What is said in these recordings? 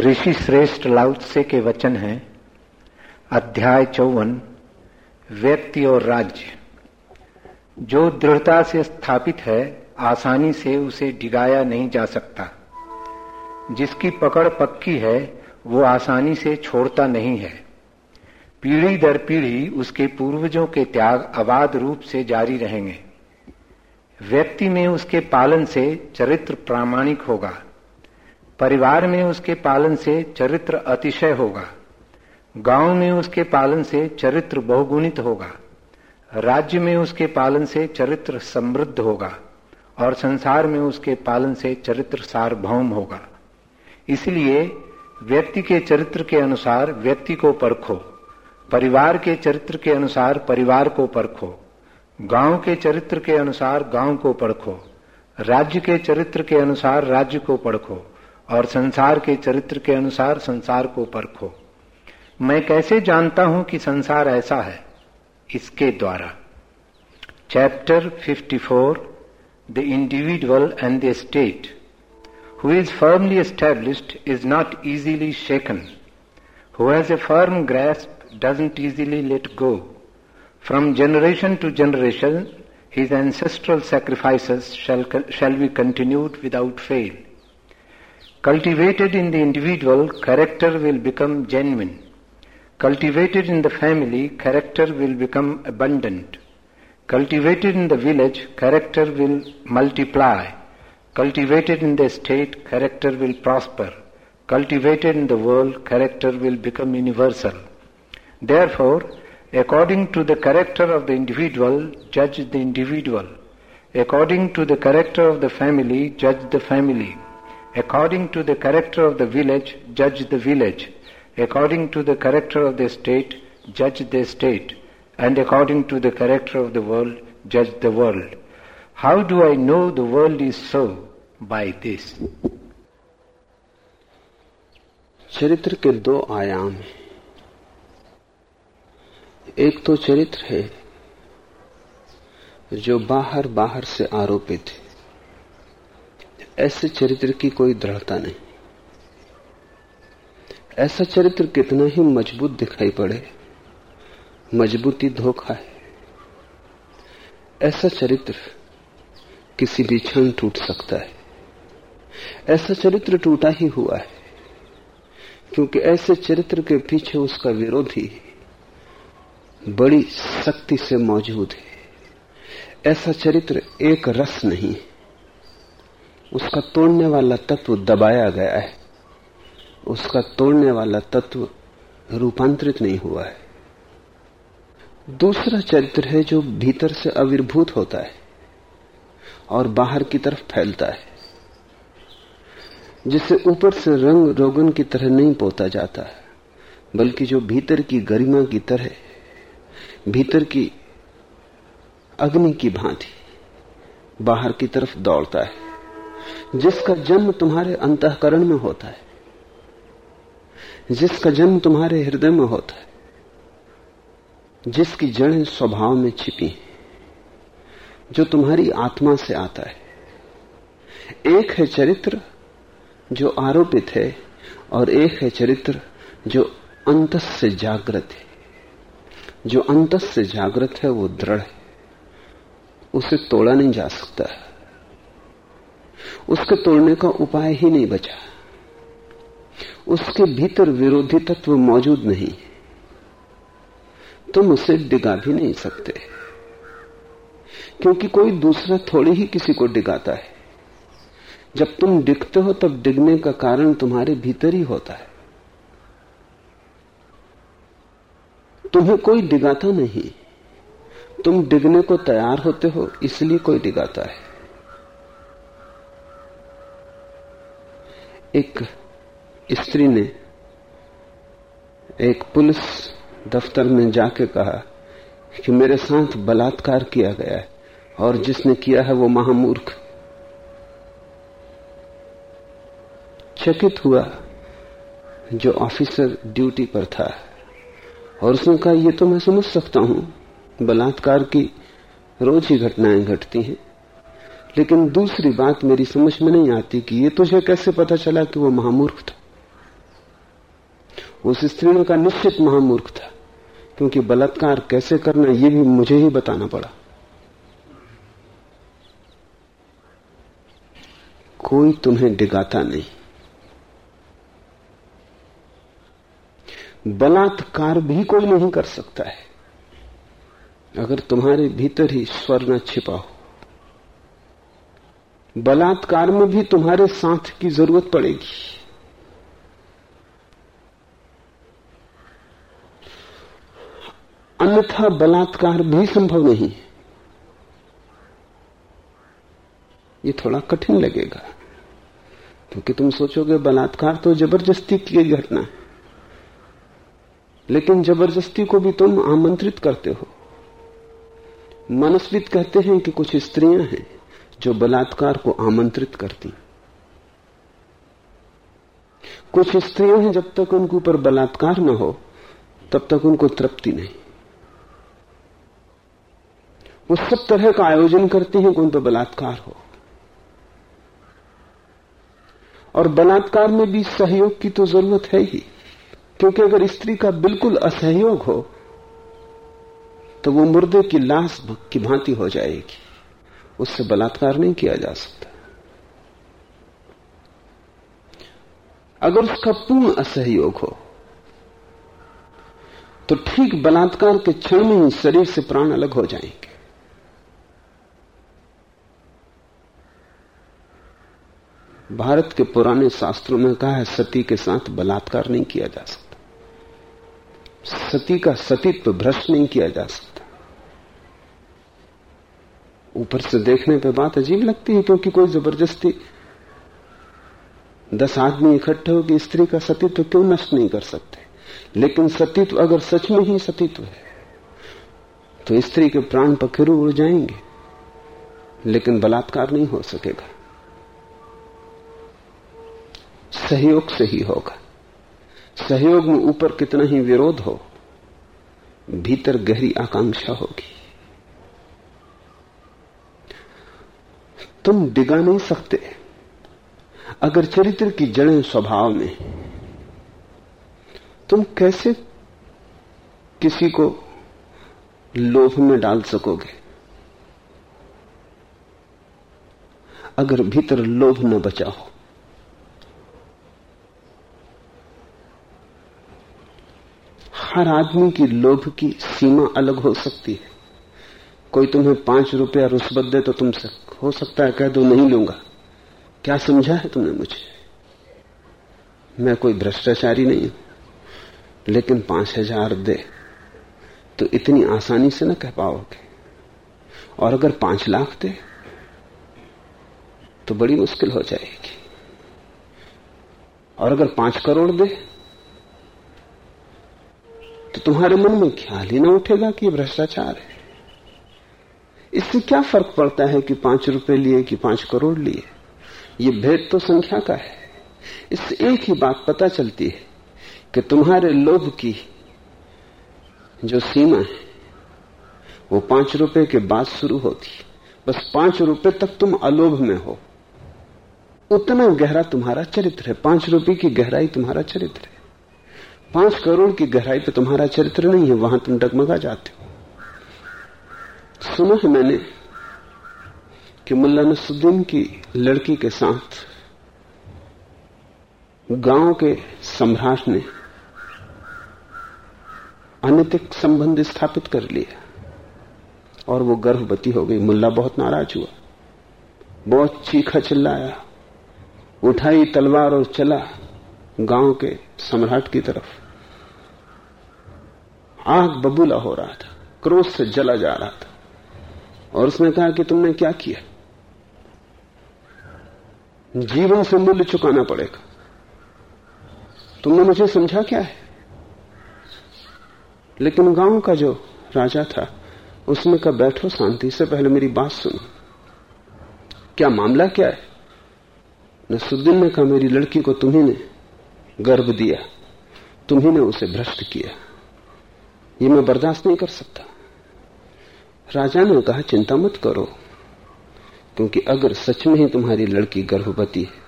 ऋषि श्रेष्ठ लाउत्से के वचन हैं, अध्याय चौवन, व्यक्ति और राज्य। जो दृढ़ता से स्थापित है, आसानी से उसे डिगाया नहीं जा सकता। जिसकी पकड़ पक्की है, वो आसानी से छोड़ता नहीं है। पीढ़ी दर पीढ़ी उसके पूर्वजों के त्याग अबाध रूप से जारी रहेंगे। व्यक्ति में उसके पालन से चरित्र प्रामाणिक होगा। परिवार में उसके पालन से चरित्र अतिशय होगा। गाँव में उसके पालन से चरित्र बहुगुणित होगा। राज्य में उसके पालन से चरित्र समृद्ध होगा और संसार में उसके पालन से चरित्र सार्वभौम होगा। इसलिए व्यक्ति के चरित्र के अनुसार व्यक्ति को परखो, परिवार के चरित्र के अनुसार परिवार को परखो, गाँव के चरित्र के अनुसार गाँव को परखो, राज्य के चरित्र के अनुसार राज्य को परखो। और संसार के चरित्र के अनुसार संसार को परखो मैं कैसे जानता हूँ कि संसार ऐसा है? इसके द्वारा। Chapter 54 the individual and the state who is firmly established is not easily shaken who has a firm grasp doesn't easily let go from generation to generation ancestral sacrifices shall, shall be continued without fail. Cultivated in the individual, character will become genuine. Cultivated in the family, character will become abundant. Cultivated in the village, character will multiply. Cultivated in the state, character will prosper. Cultivated in the world, character will become universal. Therefore, according to the character of the individual, judge the individual. According to the character of the family, judge the family. According to the character of the village, judge the village. According to the character of the state, judge the state. And according to the character of the world, judge the world. How do I know the world is so? By this. चरित्र के दो आयाम हैं एक तो चरित्र है जो बाहर बाहर से आरोपित है ऐसे चरित्र की कोई दृढ़ता नहीं। ऐसा चरित्र कितना ही मज़बूत दिखाई पड़े, मजबूती धोखा है। ऐसा चरित्र किसी भी क्षण टूट सकता है। ऐसा चरित्र टूटा ही हुआ है, क्योंकि ऐसे चरित्र के पीछे उसका विरोधी बड़ी शक्ति से मौजूद है। ऐसा चरित्र एक रस नहीं है। उसका तोड़ने वाला तत्व दबाया गया है। उसका तोड़ने वाला तत्व रूपांतरित नहीं हुआ है। दूसरा चरित्र है जो भीतर से आविर्भूत होता है और बाहर की तरफ़ फैलता है जिसे ऊपर से रंग रोगन की तरह नहीं पोता जाता है बल्कि जो भीतर की गरिमा की तरह भीतर की अग्नि की भांति बाहर की तरफ़ दौड़ता है। जिसका जन्म तुम्हारे अंतकरण में होता है, जिसका जन्म तुम्हारे हृदय में होता है, जिसकी जड़ें स्वभाव में छिपी हैं, जो तुम्हारी आत्मा से आता है। एक है चरित्र जो आरोपित है और एक है चरित्र जो अंत से जागृत है। जो अंत से जागृत है, वो दृढ़ है। उसे तोड़ा नहीं जा सकता। है उसके तोड़ने का उपाय ही नहीं बचा। उसके भीतर विरोधी तत्व मौजूद नहीं तुम उसे डिगा भी नहीं सकते। क्योंकि कोई दूसरा थोड़ी ही किसी को डिगाता है। जब तुम डिगते हो, तब डिगने का कारण तुम्हारे भीतर ही होता है। तुम्हें कोई डिगाता नहीं। तुम डिगने को तैयार होते हो, इसलिए कोई डिगाता है। एक स्त्री ने एक पुलिस दफ्तर में जाके कहा कि मेरे साथ बलात्कार किया गया है और जिसने किया है वो महामूर्ख। चकित हुआ जो ऑफिसर ड्यूटी पर था और उसने कहा, ये तो मैं समझ सकता हूँ, बलात्कार की रोज ही घटनाएँ घटती हैं। लेकिन दूसरी बात मेरी समझ में नहीं आती कि ये तुझे कैसे पता चला कि वो महामूर्ख था? उस स्त्री का निश्चित महामूर्ख था, क्योंकि बलात्कार कैसे करना यह भी मुझे ही बताना पड़ा। कोई तुम्हें डिगाता नहीं। बलात्कार भी कोई नहीं कर सकता है, अगर तुम्हारे भीतर ही स्वर न छिपा हो। बलात्कार में भी तुम्हारे साथ की ज़रूरत पड़ेगी। अन्यथा बलात्कार भी संभव नहीं है। ये थोड़ा कठिन लगेगा। क्योंकि तुम सोचोगे बलात्कार तो ज़बरदस्ती की घटना है। लेकिन ज़बरदस्ती को भी तुम आमंत्रित करते हो। मनस्वित कहते हैं कि कुछ स्त्रियाँ हैं। जो बलात्कार को आमंत्रित करती। कुछ स्त्रियाँ हैं जब तक उनके ऊपर बलात्कार न हो, तब तक उनको तृप्ति नहीं। वो सब तरह का आयोजन करती हैं कि उन पर बलात्कार हो। और बलात्कार में भी सहयोग की तो ज़रूरत है ही, क्योंकि अगर स्त्री का बिल्कुल असहयोग हो तो वो मुर्दे की लाश की भांति हो जाएगी। उससे बलात्कार नहीं किया जा सकता। अगर उसका पूर्ण असहयोग हो तो ठीक बलात्कार के क्षण में ही शरीर से प्राण अलग हो जाएँगे। भारत के पुराने शास्त्रों में कहा है, सती के साथ बलात्कार नहीं किया जा सकता। सती का सतीत्व भ्रष्ट नहीं किया जा सकता। ऊपर से देखने पे बात अजीब लगती है, क्योंकि कोई ज़बरदस्ती दस आदमी इकट्ठे होकर स्त्री का सतीत्व क्यों नष्ट नहीं कर सकते? लेकिन सतीत्व अगर सच में ही सतीत्व है तो स्त्री के प्राण पखेरु उड़ जाएँगे, लेकिन बलात्कार नहीं हो सकेगा। सहयोग से ही होगा। सहयोग में ऊपर कितना ही विरोध हो, भीतर गहरी आकांक्षा होगी। तुम डिगा नहीं सकते। अगर चरित्र की जड़ें स्वभाव में तुम कैसे किसी को लोभ में डाल सकोगे? अगर भीतर लोभ न बचा हो, हर आदमी की लोभ की सीमा अलग हो सकती है। कोई तुम्हें पाँच रुपया रुस्बत दे तो तुमसे हो सकता है कह दो, नहीं लूँगा। क्या समझा है तुमने मुझे? मैं कोई भ्रष्टाचारी नहीं हूँ, लेकिन पाँच हज़ार दे तो इतनी आसानी से ना कह पाओगे। और अगर पाँच लाख दे तो बड़ी मुश्किल हो जाएगी। और अगर पाँच करोड़ दे तो तुम्हारे मन में ख्याल ही ना उठेगा कि भ्रष्टाचार है। इससे क्या फ़र्क पड़ता है कि पाँच रुपए लिए कि पाँच करोड़ लिए? ये भेद तो संख्या का है। इससे एक ही बात पता चलती है कि तुम्हारे लोभ की जो सीमा है, वो पाँच रुपए के बाद शुरू होती। बस पाँच रुपए तक तुम अलोभ में हो। उतना गहरा तुम्हारा चरित्र है। पाँच रुपए की गहराई तुम्हारा चरित्र है। पाँच करोड़ की गहराई पे तुम्हारा चरित्र नहीं है, वहाँ तुम डगमगा जाते हो। सुना है मैंने कि मुल्ला नसुद्दीन की लड़की के साथ गाँव के सम्राट ने अनैतिक संबंध स्थापित कर लिया और वो गर्भवती हो गई। मुल्ला बहुत नाराज़ हुआ, बहुत चीखा चिल्लाया, उठाई तलवार और चला गाँव के सम्राट की तरफ़। आग बबूला हो रहा था, क्रोध से जला जा रहा था। और उसने कहा कि तुमने क्या किया? जीवन से मूल्य चुकाना पड़ेगा। तुमने मुझे समझा क्या है? लेकिन गाँव का जो राजा था, उसने कहा, बैठो शांति से, पहले मेरी बात सुनो। क्या मामला क्या है? नसुद्दीन ने कहा, मेरी लड़की को तुम्ही ने गर्भ दिया। तुम्ही ने उसे भ्रष्ट किया। ये मैं बर्दाश्त नहीं कर सकता। राजा ने कहा, चिंता मत करो, क्योंकि अगर सच में ही तुम्हारी लड़की गर्भवती है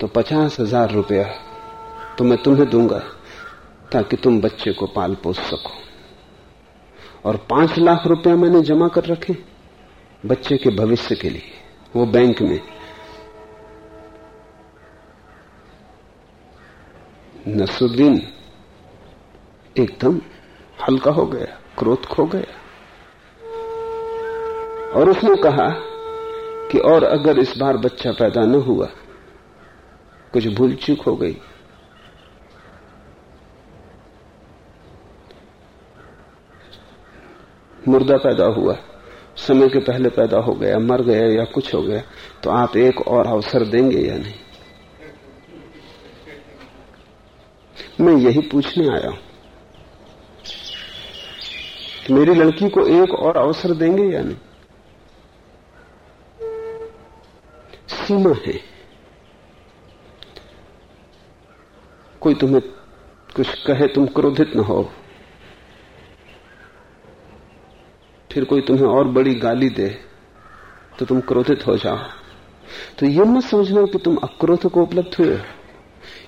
तो पचास हज़ार रुपया तो मैं तुम्हें दूँगा, ताकि तुम बच्चे को पाल पोस सको। और पाँच लाख रुपया मैंने जमा कर रखे बच्चे के भविष्य के लिए, वो बैंक में। नसुद्दीन एकदम हल्का हो गया, क्रोध खो गया। और उसने कहा कि और अगर इस बार बच्चा पैदा न हुआ, कुछ भूल चूक हो गई। मुर्दा पैदा हुआ। समय के पहले पैदा हो गया, मर गया या कुछ हो गया तो आप एक और अवसर देंगे या नहीं? मैं यही पूछने आया हूँ। मेरी लड़की को एक और अवसर देंगे या नहीं? सीमा है। कोई तुम्हें कुछ कहे तुम क्रोधित न हो। फिर कोई तुम्हें और बड़ी गाली दे तो तुम क्रोधित हो जाओ। तो यह मत समझना कि तुम अक्रोध को उपलब्ध हुए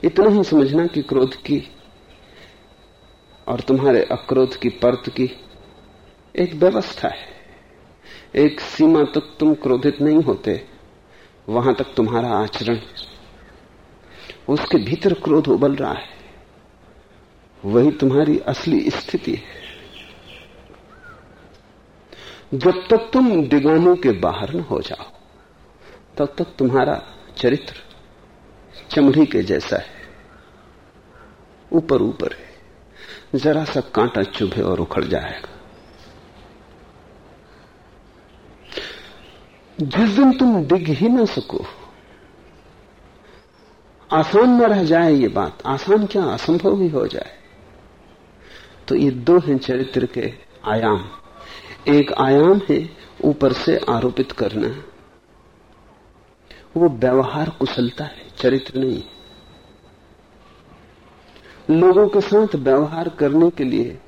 इतना ही समझना कि क्रोध की और तुम्हारे अक्रोध की परत की एक व्यवस्था है। एक सीमा तक तुम क्रोधित नहीं होते। वहाँ तक तुम्हारा आचरण उसके भीतर क्रोध उबल रहा है। वही तुम्हारी असली स्थिति है। जब तक तुम डिगानों के बाहर न हो जाओ, तब तक तुम्हारा चरित्र चमड़ी के जैसा है। ऊपर ऊपर है। जरा सा कांटा चुभे और उखड़ जाएगा। जिस दिन तुम डिग ही ना सको। आसान न रह जाए ये बात, आसान क्या? असंभव ही हो जाए। तो ये दो हैं चरित्र के आयाम। एक आयाम है ऊपर से आरोपित करना। वो व्यवहार कुशलता है, चरित्र नहीं। लोगों के साथ व्यवहार करने के लिए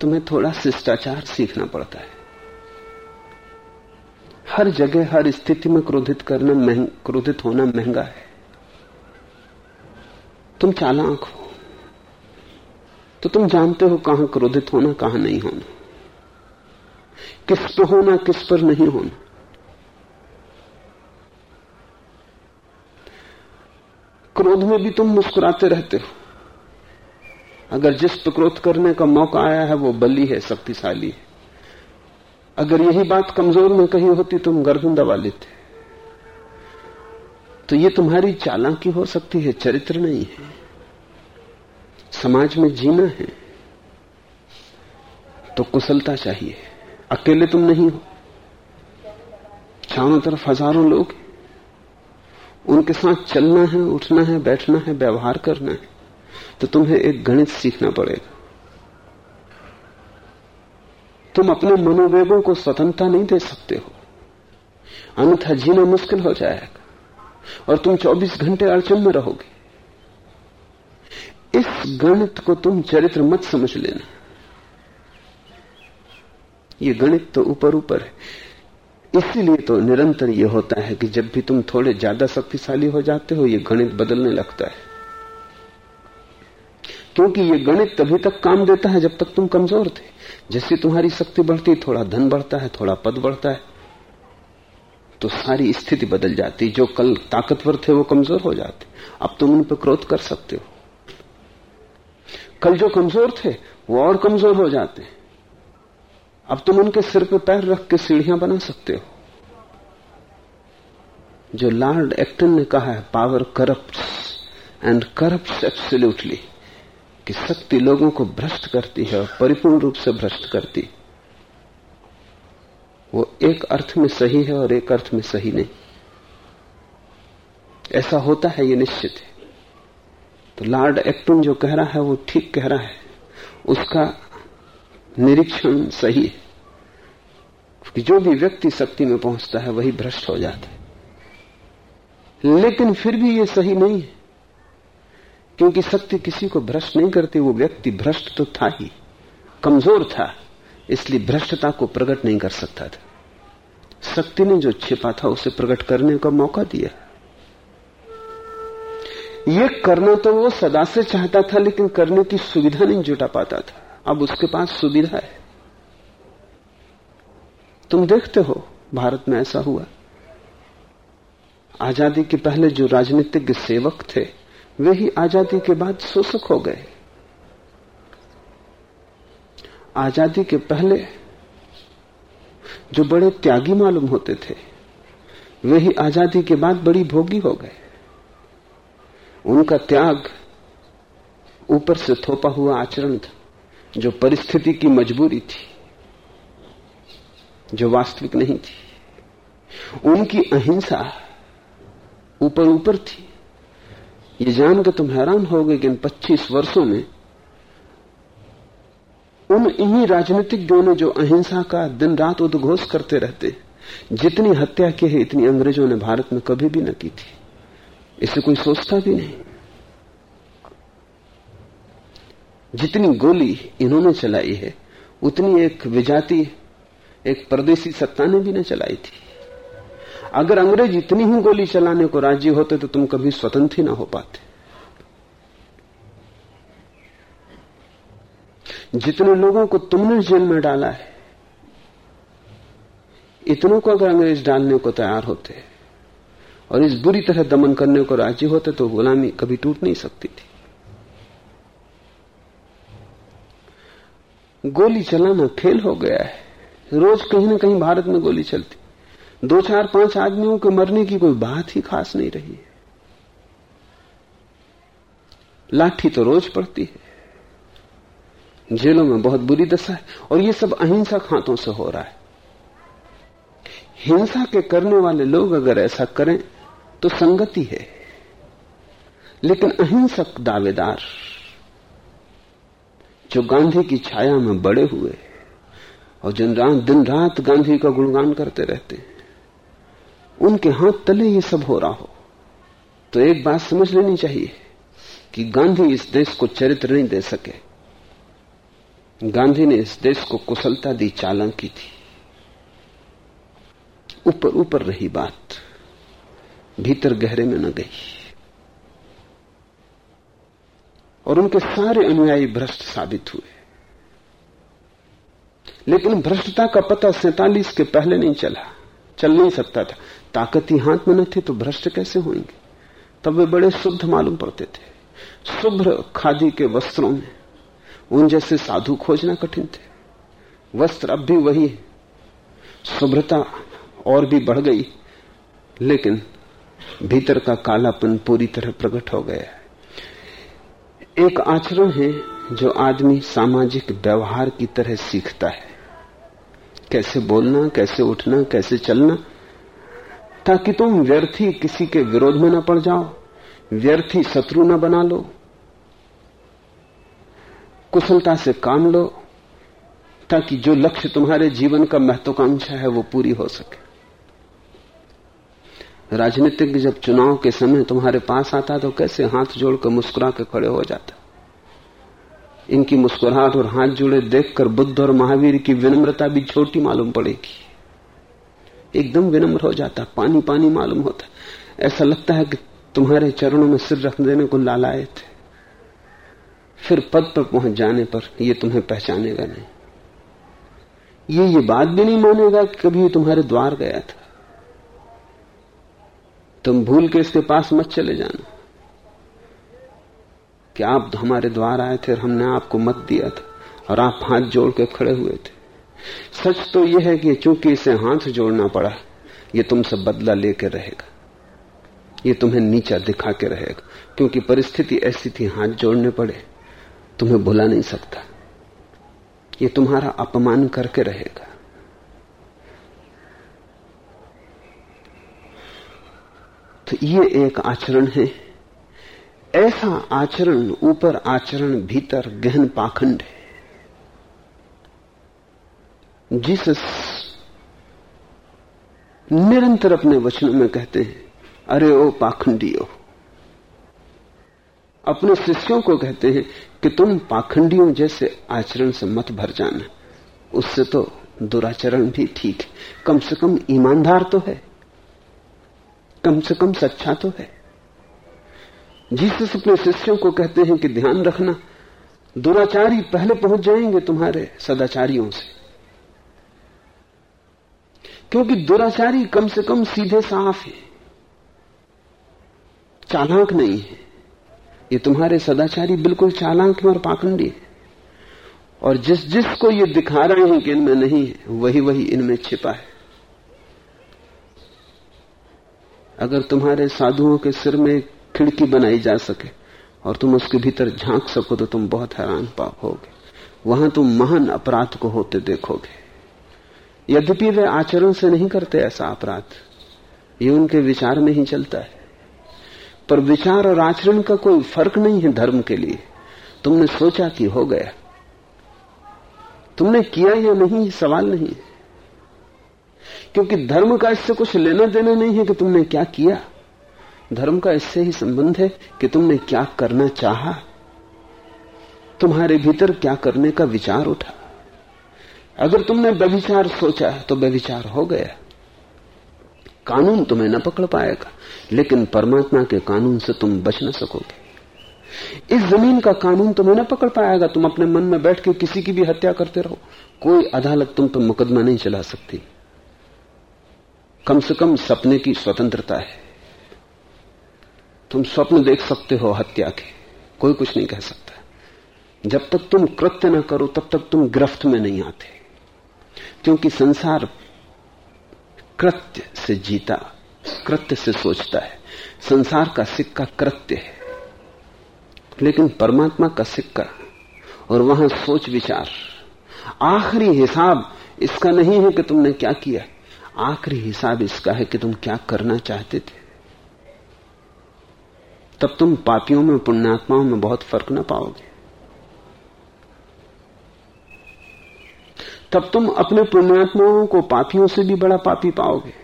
तुम्हें थोड़ा शिष्टाचार सीखना पड़ता है। हर जगह हर स्थिति में क्रोधित करना महंग, क्रोधित होना महँगा है। तुम चालाक हो। तो तुम जानते हो कहाँ क्रोधित होना कहाँ नहीं होना। किस पर होना किस पर नहीं होना। क्रोध में भी तुम मुस्कुराते रहते हो। अगर जिस पर क्रोध करने का मौका आया है वो बली है शक्तिशाली है। अगर यही बात कमज़ोर में कही होती तुम गर्दन दबा लेते। तो ये तुम्हारी चालाकी हो सकती है, चरित्र नहीं है। समाज में जीना है तो कुशलता चाहिए। अकेले तुम नहीं हो। चारों तरफ़ हज़ारों लोग उनके साथ चलना है, उठना है, बैठना है, व्यवहार करना है। तो तुम्हें एक गणित सीखना पड़ेगा। तुम अपने मनोवेगों को स्वतंत्रता नहीं दे सकते हो। अन्यथा जीना मुश्किल हो जाएगा और तुम 24 घंटे अड़चन में रहोगे। इस गणित को तुम चरित्र मत समझ लेना। ये गणित तो ऊपर ऊपर है। इसीलिए तो निरंतर ये होता है कि जब भी तुम थोड़े ज़्यादा शक्तिशाली हो जाते हो, ये गणित बदलने लगता है। क्योंकि ये गणित तभी तक काम देता है जब तक तुम कमज़ोर थे। जैसे तुम्हारी शक्ति बढ़ती, थोड़ा धन बढ़ता है, थोड़ा पद बढ़ता है तो सारी स्थिति बदल जाती। जो कल ताकतवर थे, वो कमज़ोर हो जाते। अब तुम उन पर क्रोध कर सकते हो। कल जो कमज़ोर थे, वो और कमज़ोर हो जाते। अब तुम उनके सिर पे पैर रख के सीढ़ियाँ बना सकते हो। जो लॉर्ड एक्टन ने कहा है power corrupt and corrupt absolutely कि शक्ति लोगों को भ्रष्ट करती है और परिपूर्ण रूप से भ्रष्ट करती। वो एक अर्थ में सही है और एक अर्थ में सही नहीं। ऐसा होता है, ये निश्चित है। तो लॉर्ड एक्टन जो कह रहा है, वो ठीक कह रहा है। उसका निरीक्षण सही है। कि जो भी व्यक्ति शक्ति में पहुँचता है, वही भ्रष्ट हो जाता है। लेकिन फिर भी ये सही नहीं है। क्योंकि शक्ति किसी को भ्रष्ट नहीं करती, वो व्यक्ति भ्रष्ट तो था ही। कमज़ोर था, इसलिए भ्रष्टता को प्रकट नहीं कर सकता था। शक्ति ने जो छिपा था, उसे प्रकट करने का मौका दिया। ये करना तो वो सदा से चाहता था, लेकिन करने की सुविधा नहीं जुटा पाता था। अब उसके पास सुविधा है। तुम देखते हो, भारत में ऐसा हुआ। आज़ादी के पहले जो राजनीतिक सेवक थे वे ही आज़ादी के बाद शोषक हो गए। आज़ादी के पहले जो बड़े त्यागी मालूम होते थे, वे ही आज़ादी के बाद बड़ी भोगी हो गए। उनका त्याग ऊपर से थोपा हुआ आचरण था, जो परिस्थिति की मजबूरी थी, जो वास्तविक नहीं थी। उनकी अहिंसा ऊपर ऊपर थी। ये जानकर तुम हैरान हो गए कि इन 25 वर्षों में उन इन्हीं राजनीतिज्ञों ने जो अहिंसा का दिन रात उद्घोष करते रहते जितनी हत्या की है, इतनी अंग्रेज़ों ने भारत में कभी भी न की थी। इसे कोई सोचता भी नहीं। जितनी गोली इन्होंने चलाई है, उतनी एक विजाति, एक परदेसी सत्ता ने भी न चलाई थी। अगर अंग्रेज़ इतनी ही गोली चलाने को राज़ी होते तो तुम कभी स्वतंत्र ही ना हो पाते। जितने लोगों को तुमने जेल में डाला है, इतनों को अगर अंग्रेज़ डालने को तैयार होते और इस बुरी तरह दमन करने को राज़ी होते तो गुलामी कभी टूट नहीं सकती थी। गोली चलाना खेल हो गया है। रोज कहीं ना कहीं भारत में गोली चलती। दो चार पाँच आदमियों के मरने की कोई बात ही खास नहीं रही है। लाठी तो रोज पड़ती है। जेलों में बहुत बुरी दशा है और ये सब अहिंसक हाथों से हो रहा है। हिंसा के करने वाले लोग अगर ऐसा करें तो संगति है। लेकिन अहिंसक दावेदार, जो गांधी की छाया में बड़े हुए और जिन रात दिन रात गांधी का गुणगान करते रहते हैं उनके हाथ तले ये सब हो रहा हो। तो एक बात समझ लेनी चाहिए कि गांधी इस देश को चरित्र नहीं दे सके। गांधी ने इस देश को कुशलता दी, चालन की थी। ऊपर ऊपर रही बात, भीतर गहरे में न गई। और उनके सारे अनुयायी भ्रष्ट साबित हुए। लेकिन भ्रष्टता का पता सैतालीस के पहले नहीं चला, चल नहीं सकता था। ताकत ही हाथ में न थी तो भ्रष्ट कैसे होंगे तब वे बड़े शुद्ध मालूम पड़ते थे। शुभ्र खादी के वस्त्रों में, उन जैसे साधु खोजना कठिन थे। वस्त्र अब भी वही है। शुभ्रता और भी बढ़ गई, लेकिन भीतर का कालापन पूरी तरह प्रकट हो गया है। एक आचरण है जो आदमी सामाजिक व्यवहार की तरह सीखता है। कैसे बोलना, कैसे उठना, कैसे चलना ताकि तुम व्यर्थी किसी के विरोध में न पड़ जाओ, व्यर्थी शत्रु न बना लो, कुशलता से काम लो, ताकि जो लक्ष्य तुम्हारे जीवन का महत्वाकांक्षा है वो पूरी हो सके। राजनीतिक जब चुनाव के समय तुम्हारे पास आता तो कैसे हाथ जोड़कर मुस्कुरा के खड़े हो जाता? इनकी मुस्कुराहट और हाथ जोड़े देखकर बुद्ध और महावीर की विनम्रता भी छोटी मालूम पड़ेगी। एकदम विनम्र हो जाता पानी पानी मालूम होता। ऐसा लगता है कि तुम्हारे चरणों में सिर रख देने को लालाए थे फिर पद पर पहुँच जाने पर यह तुम्हें पहचानेगा नहीं। ये ये बात भी नहीं मानेगा कि कभी तुम्हारे द्वार गया था। तुम भूल के इसके पास मत चले जाना। कि आप हमारे द्वार आए थे और हमने आपको मत दिया था और आप हाथ जोड़ के खड़े हुए थे। सच तो यह है कि चूँकि इसे हाथ जोड़ना पड़ा, ये तुमसे बदला लेकर रहेगा। ये तुम्हें नीचा दिखा के रहेगा। क्योंकि परिस्थिति ऐसी थी, हाथ जोड़ने पड़े, तुम्हें भुला नहीं सकता। ये तुम्हारा अपमान करके रहेगा। तो ये एक आचरण है। ऐसा आचरण, ऊपर आचरण, भीतर गहन पाखंड है। जीसस निरंतर अपने वचनों में कहते हैं, अरे ओ पाखंडियों। अपने शिष्यों को कहते हैं कि तुम पाखंडियों जैसे आचरण से मत भर जाना। उससे तो दुराचरण भी ठीक है। कम से कम ईमानदार तो है। कम से कम सच्चा तो है। जीसस अपने शिष्यों को कहते हैं कि ध्यान रखना। दुराचारी पहले पहुँच जाएँगे तुम्हारे सदाचारियों से। क्योंकि दुराचारी कम से कम सीधे साफ़ है। चालाक नहीं है। ये तुम्हारे सदाचारी बिल्कुल चालाक है और पाखंडी है। और जिस जिसको ये दिखा रहे हैं कि इनमें नहीं है, वही वही इनमें छिपा है। अगर तुम्हारे साधुओं के सिर में खिड़की बनाई जा सके और तुम उसके भीतर झाँक सको तो तुम बहुत हैरान पाओगे वहाँ तुम महान अपराध को होते देखोगे। यद्यपि वे आचरण से नहीं करते ऐसा अपराध, ये उनके विचार में ही चलता है। पर विचार और आचरण का कोई फ़र्क नहीं है धर्म के लिए। तुमने सोचा कि हो गया। तुमने किया या नहीं सवाल नहीं क्योंकि धर्म का इससे कुछ लेना देना नहीं है कि तुमने क्या किया। धर्म का इससे ही संबंध है कि तुमने क्या करना चाहा। तुम्हारे भीतर क्या करने का विचार उठा। अगर तुमने व्यभिचार सोचा तो व्यभिचार हो गया। कानून तुम्हें न पकड़ पाएगा, लेकिन परमात्मा के कानून से तुम बच न सकोगे। इस ज़मीन का कानून तुम्हें न पकड़ पाएगा, तुम अपने मन में बैठ के किसी की भी हत्या करते रहो। कोई अदालत तुम पर मुकदमा नहीं चला सकती। कम से कम सपने की स्वतंत्रता है। तुम स्वप्न देख सकते हो हत्या के। कोई कुछ नहीं कह सकता। जब तक तुम कृत्य न करो, तब तक तुम गिरफ्त में नहीं आते। क्योंकि संसार कृत्य से जीता, कृत्य से सोचता है। संसार का सिक्का कृत्य है। लेकिन परमात्मा का सिक्का और वहाँ सोच विचार, आखिरी हिसाब इसका नहीं है कि तुमने क्या किया। आखिरी हिसाब इसका है कि तुम क्या करना चाहते थे। तब तुम पापियों में, पुण्यात्माओं में बहुत फ़र्क ना पाओगे। तब तुम अपने पुण्यात्माओं को पापियों से भी बड़ा पापी पाओगे।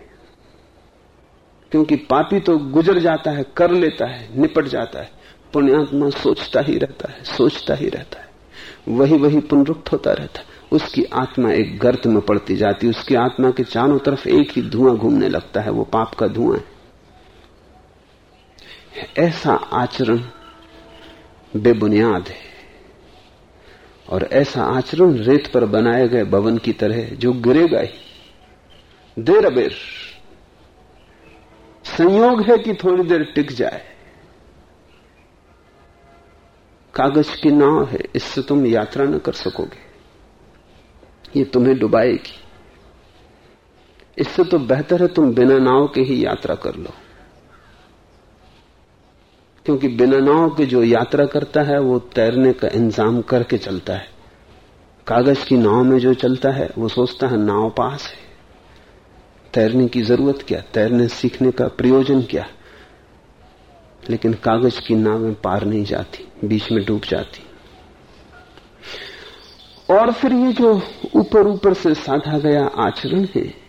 क्योंकि पापी तो गुजर जाता है, कर लेता है, निपट जाता है। पुण्यात्मा सोचता ही रहता है, सोचता ही रहता है। वही वही पुनरुक्त होता रहता है। उसकी आत्मा एक गर्त में पड़ती जाती उसकी आत्मा के चारों तरफ़ एक ही धुआँ घूमने लगता है। वो पाप का धुआँ है। ऐसा आचरण बेबुनियाद है। और ऐसा आचरण रेत पर बनाए गए भवन की तरह जो गिरेगा ही। देर अबेर संयोग है कि थोड़ी देर टिक जाए। कागज़ की नाव है, इससे तुम यात्रा न कर सकोगे। ये तुम्हें डुबाएगी। इससे तो बेहतर है तुम बिना नाव के ही यात्रा कर लो। क्योंकि बिना नाव के जो यात्रा करता है, वो तैरने का इंतज़ाम करके चलता है। कागज़ की नाव में जो चलता है, वो सोचता है, नाव पास है। तैरने की ज़रूरत क्या? तैरने सीखने का प्रयोजन क्या? लेकिन कागज़ की नावें पार नहीं जाती, बीच में डूब जाती। और फिर ये जो ऊपर ऊपर से साधा गया आचरण है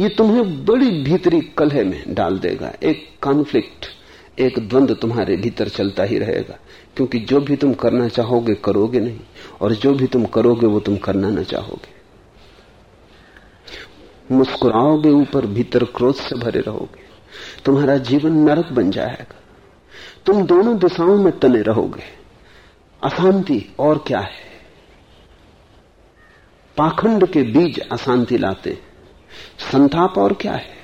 ये तुम्हें बड़ी भीतरी कलह में डाल देगा। एक कॉन्फ्लिक्ट एक द्वंद तुम्हारे भीतर चलता ही रहेगा। क्योंकि जो भी तुम करना चाहोगे, करोगे नहीं। और जो भी तुम करोगे, वो तुम करना ना चाहोगे। मुस्कुराओगे ऊपर, भीतर क्रोध से भरे रहोगे। तुम्हारा जीवन नरक बन जाएगा। तुम दोनों दिशाओं में तने रहोगे। अशांति और क्या है? पाखंड के बीज अशांति लाते हैं। संताप और क्या है?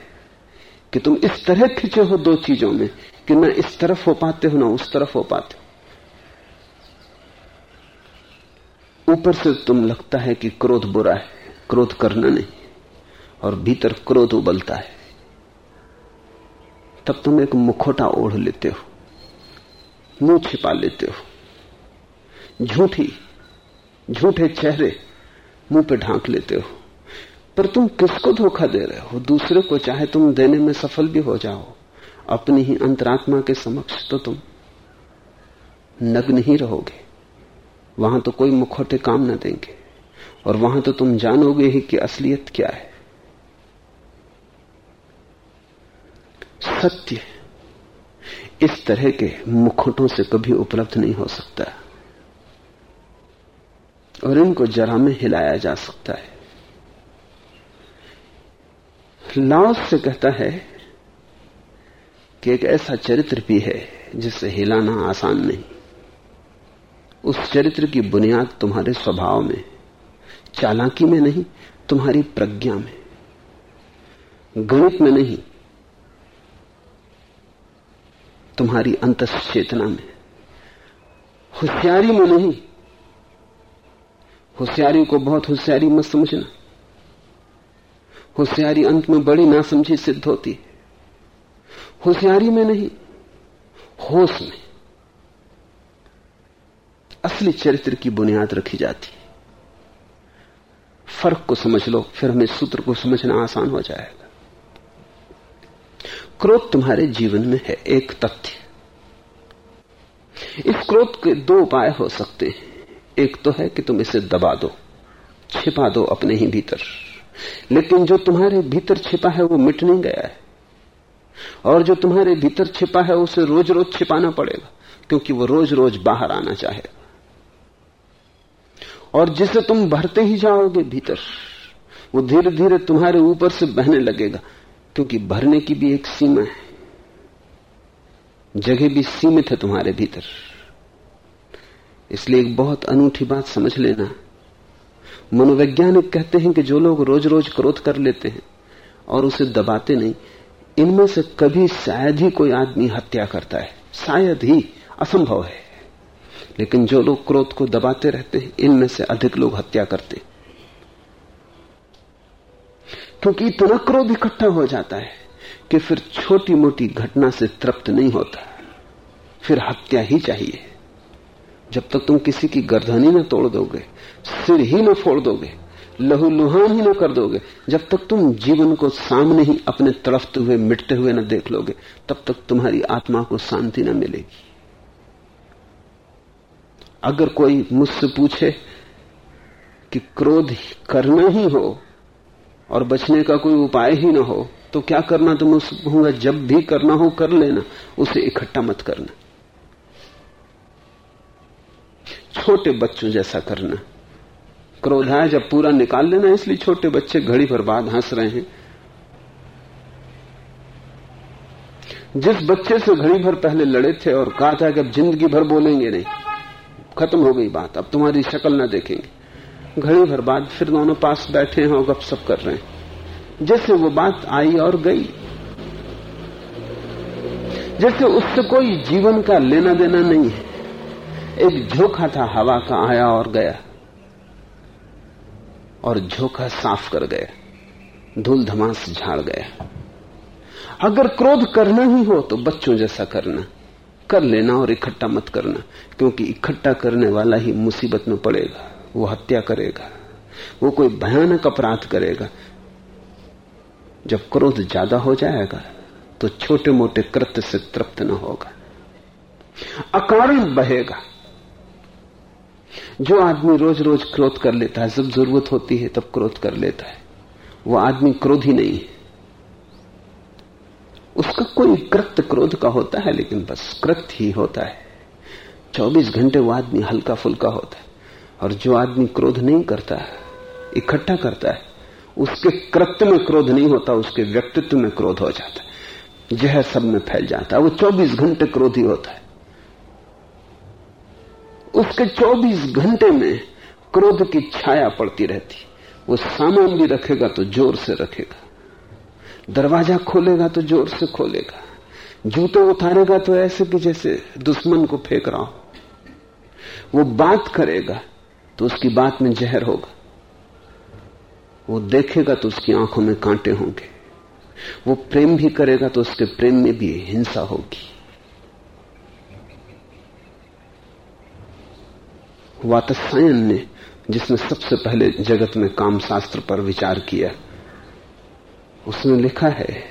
कि तुम इस तरह खिंचे हो दो चीज़ों में, कि ना इस तरफ़ हो पाते हो, ना उस तरफ़ हो पाते हो। ऊपर से तुम लगता है कि क्रोध बुरा है, क्रोध करना नहीं, और भीतर क्रोध उबलता है। तब तुम एक मुखोटा ओढ़ लेते हो, मुँह छिपा लेते हो, झूठी, झूठे चेहरे मुँह पे ढांक लेते हो। पर तुम किसको धोखा दे रहे हो? दूसरे को चाहे तुम देने में सफल भी हो जाओ। अपनी ही अंतरात्मा के समक्ष तो तुम नग्न ही रहोगे। वहाँ तो कोई मुखौटे काम न देंगे। और वहाँ तो तुम जानोगे ही कि असलियत क्या है। सत्य इस तरह के मुखौटों से कभी उपलब्ध नहीं हो सकता। और इनको जरा में हिलाया जा सकता है। लाओस से कहता है कि एक ऐसा चरित्र भी है जिसे हिलाना आसान नहीं। उस चरित्र की बुनियाद तुम्हारे स्वभाव में, चालाकी में नहीं, तुम्हारी प्रज्ञा में। गणित में नहीं, तुम्हारी अंत चेतना में। होशियारी में नहीं। होशियारी को बहुत होशियारी मत समझना। होशियारी अंत में बड़ी नासमझी सिद्ध होती होशियारी में नहीं, होश में। असली चरित्र की बुनियाद रखी जाती फ़र्क को समझ लो, फिर हमें सूत्र को समझना आसान हो जाएगा। क्रोध तुम्हारे जीवन में है, एक तथ्य। इस क्रोध के दो उपाय हो सकते हैं। एक तो है कि तुम इसे दबा दो, छिपा दो अपने ही भीतर। लेकिन जो तुम्हारे भीतर छिपा है, वो मिट नहीं गया है। और जो तुम्हारे भीतर छिपा है, उसे रोज रोज छिपाना पड़ेगा, क्योंकि वो रोज रोज बाहर आना चाहेगा। और जिसे तुम भरते ही जाओगे भीतर, वो धीरे धीरे तुम्हारे ऊपर से बहने लगेगा, क्योंकि भरने की भी एक सीमा है। जगह भी सीमित है तुम्हारे भीतर। इसलिए एक बहुत अनूठी बात समझ लेना। मनोवैज्ञानिक कहते हैं कि जो लोग रोज रोज क्रोध कर लेते हैं और उसे दबाते नहीं, इनमें से कभी शायद ही कोई आदमी हत्या करता है। शायद ही असंभव है। लेकिन जो लोग क्रोध को दबाते रहते हैं, इनमें से अधिक लोग हत्या करते क्योंकि इतना क्रोध इकट्ठा हो जाता है कि फिर छोटी मोटी घटना से तृप्त नहीं होता। फिर हत्या ही चाहिए। जब तक तुम किसी की गर्दनी न तोड़ दोगे, सिर ही न फोड़ दोगे, लहू लुहान ही न कर दोगे, जब तक तुम जीवन को सामने ही अपने तड़फते हुए, मिटते हुए न देख लोगे, तब तक तुम्हारी आत्मा को शांति न मिलेगी। अगर कोई मुझसे पूछे कि क्रोध करना ही हो और बचने का कोई उपाय ही ना हो तो क्या करना तो मैं कहूँगा जब भी करना हो, कर लेना, उसे इकट्ठा मत करना। छोटे बच्चों जैसा करना। क्रोध आया, जब पूरा निकाल लेना, इसलिए छोटे बच्चे घड़ी भर बाद हंस रहे हैं। जिस बच्चे से घड़ी भर पहले लड़े थे और कहा था कि अब ज़िंदगी भर बोलेंगे नहीं, खत्म हो गई बात, अब तुम्हारी शक्ल ना देखेंगे। घड़ी भर बाद फिर दोनों पास बैठे हैं और गपशप कर रहे हैं। जैसे वो बात आई और गई। जैसे उससे कोई जीवन का लेना देना नहीं है। एक झोंका था, हवा का आया और गया। और झोंका साफ़ कर गया। धूल धमास झाड़ गया। अगर क्रोध करना ही हो तो बच्चों जैसा करना। कर लेना और इकट्ठा मत करना, क्योंकि इकट्ठा करने वाला ही मुसीबत में पड़ेगा, वो हत्या करेगा। वो कोई भयानक अपराध करेगा। जब क्रोध ज़्यादा हो जाएगा तो छोटे मोटे कृत्य से तृप्त न होगा। अकारण बहेगा। जो आदमी रोज रोज क्रोध कर लेता है, जब ज़रूरत होती है तब क्रोध कर लेता है। वो आदमी क्रोधी नहीं है। उसका कोई कृत्य क्रोध का होता है, लेकिन बस कृत्य ही होता है। 24 घंटे वो आदमी हल्का फुल्का होता है, और जो आदमी क्रोध नहीं करता है, इकट्ठा करता है, उसके कृत्य में क्रोध नहीं होता, उसके व्यक्तित्व में क्रोध हो जाता है। जहर सब में फैल जाता है। वो 24 घंटे क्रोधी होता है। उसके 24 घंटे में क्रोध की छाया पड़ती रहती। वो सामान भी रखेगा तो ज़ोर से रखेगा। दरवाज़ा खोलेगा तो ज़ोर से खोलेगा। जूते उतारेगा तो ऐसे कि जैसे दुश्मन को फेंक रहा हो। वो बात करेगा तो उसकी बात में जहर होगा। वो देखेगा तो उसकी आँखों में कांटे होंगे। वो प्रेम भी करेगा तो उसके प्रेम में भी हिंसा होगी। वातसायन ने जिसने सबसे पहले जगत में काम शास्त्र पर विचार किया, उसने लिखा है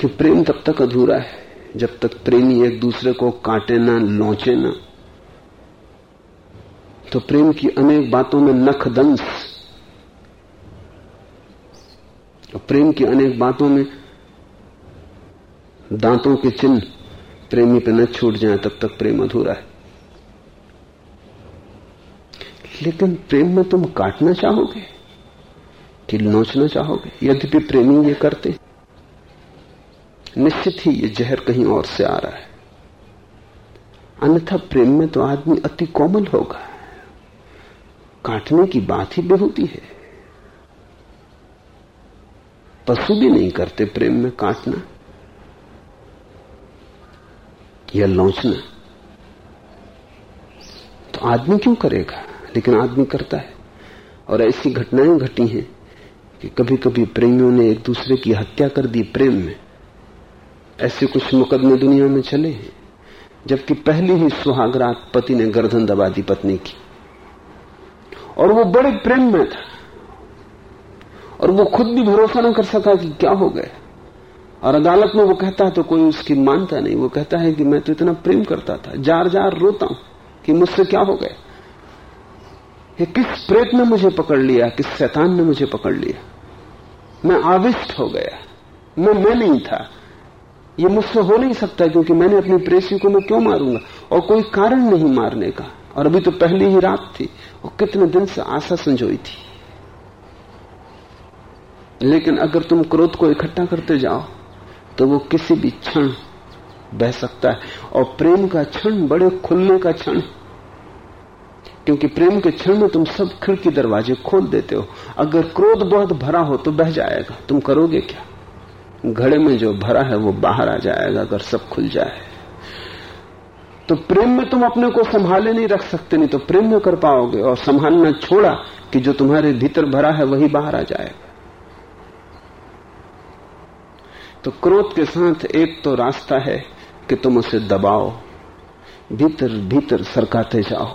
कि प्रेम तब तक अधूरा है जब तक प्रेमी एक दूसरे को काटे ना लौचे ना। तो प्रेम की अनेक बातों में नख दंश। प्रेम की अनेक बातों में दांतों के चिन्ह प्रेमी पे न छूट जाए, तब तक प्रेम अधूरा है। लेकिन प्रेम में तुम काटना चाहोगे? कि नोचना चाहोगे? यद्यपि प्रेमी ये करते निश्चित ही ये जहर कहीं और से आ रहा है। अन्यथा प्रेम में तो आदमी अति कोमल होगा। काटने की बात ही बेहूती है। पशु भी नहीं करते प्रेम में काटना। या लौचना तो आदमी क्यों करेगा? लेकिन आदमी करता है। और ऐसी घटनाएँ घटी हैं कि कभी कभी प्रेमियों ने एक दूसरे की हत्या कर दी प्रेम में। ऐसे कुछ मुकदमे दुनिया में चले हैं, जबकि पहली ही सुहागरात पति ने गर्दन दबा दी पत्नी की। और वो बड़े प्रेम में था। और वो खुद भी भरोसा न कर सका कि क्या हो गया। और अदालत में वो कहता है तो कोई उसकी मानता नहीं। वो कहता है कि मैं तो इतना प्रेम करता था जार जार रोता हूँ कि मुझसे क्या हो गया। ये किस प्रेत ने मुझे पकड़ लिया, किस शैतान ने मुझे पकड़ लिया। मैं आविष्ट हो गया। मैं मैं नहीं था। ये मुझसे हो नहीं सकता क्योंकि मैंने अपनी प्रेसी को मैं क्यों मारूँगा? और कोई कारण नहीं मारने का। और अभी तो पहली ही रात थी, और कितने दिन से आशा संजोई थी। लेकिन अगर तुम क्रोध को इकट्ठा करते जाओ तो वो किसी भी क्षण बह सकता है। और प्रेम का क्षण, बड़े खुलने का क्षण। क्योंकि प्रेम के क्षण में तुम सब खिड़की दरवाजे खोल देते हो। अगर क्रोध बहुत भरा हो तो बह जाएगा। तुम करोगे क्या? घड़े में जो भरा है वो बाहर आ जाएगा अगर सब खुल जाए। तो प्रेम में तुम अपने को संभाले नहीं, रख सकते नहीं तो प्रेम में कर पाओगे और संभालना छोड़ा कि जो तुम्हारे भीतर भरा है वही बाहर आ जाएगा। तो क्रोध के साथ एक तो रास्ता है कि तुम उसे दबाओ भीतर भीतर सरकाते जाओ।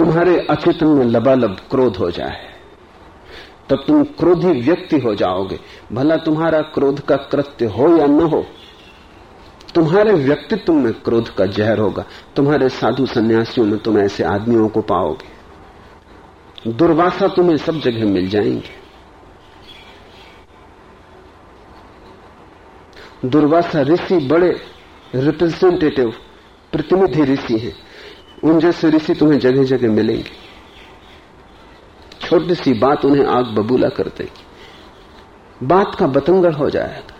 तुम्हारे अचेतन में लबालब क्रोध हो जाए। तब तुम क्रोधी व्यक्ति हो जाओगे। भला तुम्हारा क्रोध का कृत्य हो या न हो, तुम्हारे व्यक्तित्व में क्रोध का जहर होगा। तुम्हारे साधु सन्यासियों में तुम ऐसे आदमियों को पाओगे। दुर्वासा तुम्हें सब जगह मिल जाएँगे। दुर्वासा ऋषि बड़े रिप्रेजेंटेटिव प्रतिनिधि ऋषि हैं। उन जैसे ऋषि तुम्हें जगह जगह मिलेंगे। छोटी सी बात उन्हें आग बबूला कर देगी। बात का बतंगड़ हो जाएगा।